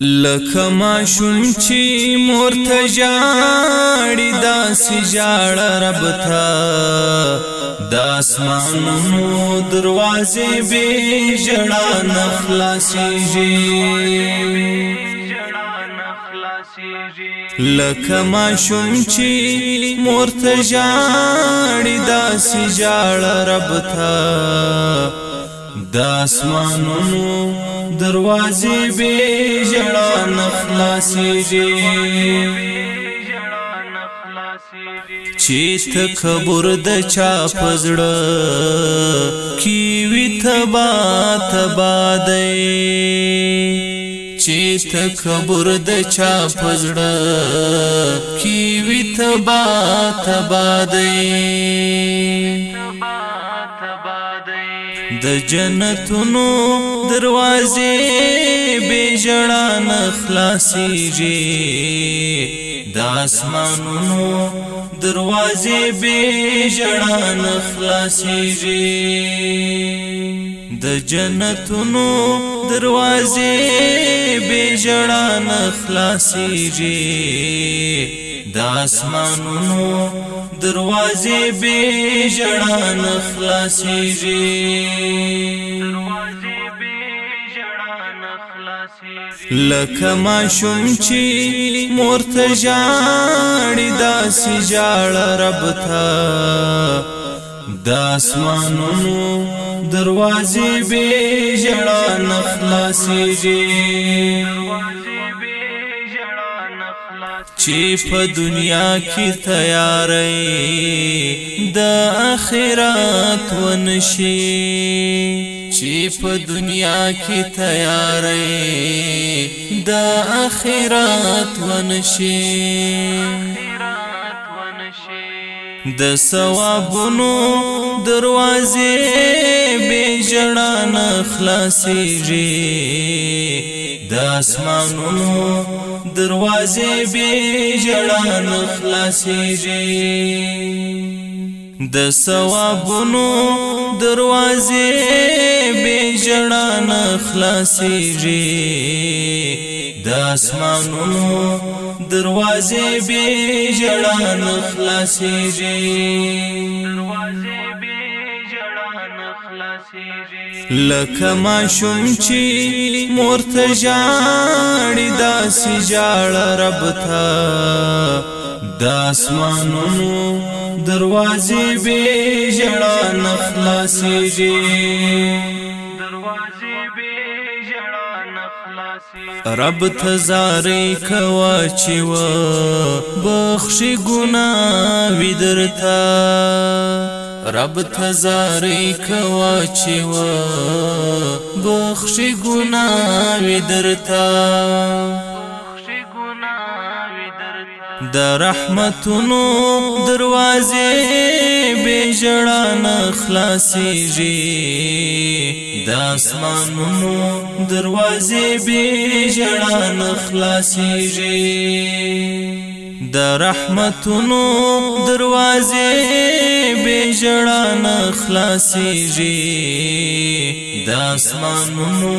لکه ماشوم چې مور ته ژاړي داسې ژاړه رب ته د اسمانونو دروازې بې ژړا نه خلاصېږي لکه ماشوم چې مور ته ژاړي داسې ژاړه رب ته د اسمانونو دروازې به جړا نخلاصيږي چې تکبر د چا پزړه کی وی تبا تبا دی چې تکبر د چا پزړه کی وی تبا تبا دی د جنتونو دروازې به جړان خلاصيږي د اسمانونو دروازې به جړان خلاصيږي د جنتونو دروازې به جړان خلاصيږي د اسمانونو دروازې به جړا نخلاصېږي لکه ما شوم چې مورته ژاړي داسې ژاړه رب ته د اسمانونو دروازې به ژړا نه خلاصېږي چې په دنیا کې تیارې د اخرت ونشي چې په دنیا کې تیارې د اخرت ونشي د ثوابونو دروازې به جړان خلاصېږي د اسمانونو دروازې به جړان خلاصېږي د ثوابونو دروازې به جړان خلاصېږي د اسمانونو دروازې به جړان خلاصېږي دروازې لکه ما شوم چې مور ته ژاړي داسې ژاړه رب ته د اسمانونو دروازې بې ژړا نه خلاصېږي رب تزاری کوا چې و بخښي ګناوي درته رب تزاری کوا چې و بخشي ګناوي درتا د رحمتونو دروازې به جړان خلاصيږي د اسمانونو دروازې به ژړا نخلاصيږي د رحمتونو دروازې به ژړا نخلاصيږي د اسمانونو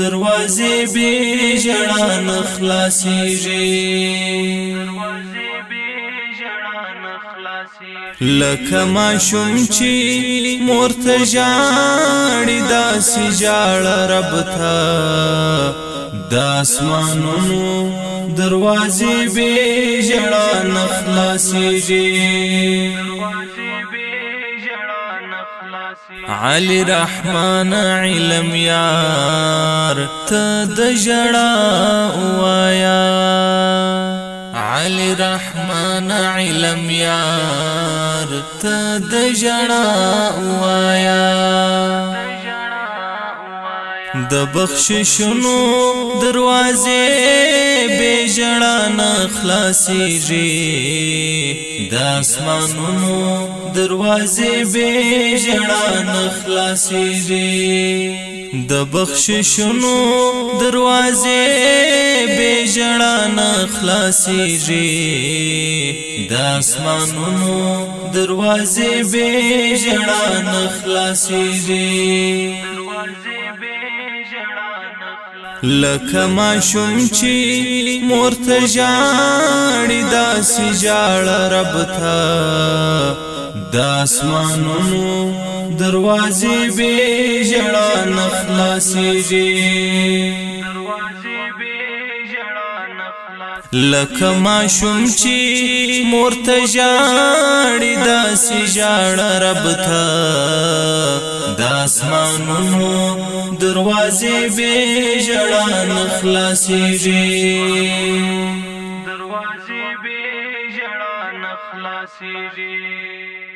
دروازې به ژړا نخلاصيږي لکه ما شوم چې مورته ژاړي داسې ژاړه رب ته د اسمانونو دروازې بې ژړا نه خلاصېږي علی رحمان علم یار ته د ژړا وایا علی رحمان علم یار ته د جنا وایا د بخششونو دروازې به جنا نه خلاصيږي د اسمانونو دروازې به جنا نه خلاصيږي د بخششونو دروازې خلاصيږي د اسمانونو دروازې به ژړا نه خلاصيږي لکه ما شوم چې مورته ژاړي داسې ژاړه رب ته د اسمانونو دروازې به ژړا نه خلاصېږي لکه ماشوم چې مورته ژاړي داسې ژاړه رب ته د اسمانونو دروازې بې ژړا نه خلاصېږي دروازې بې ژړا نه خلاصېږي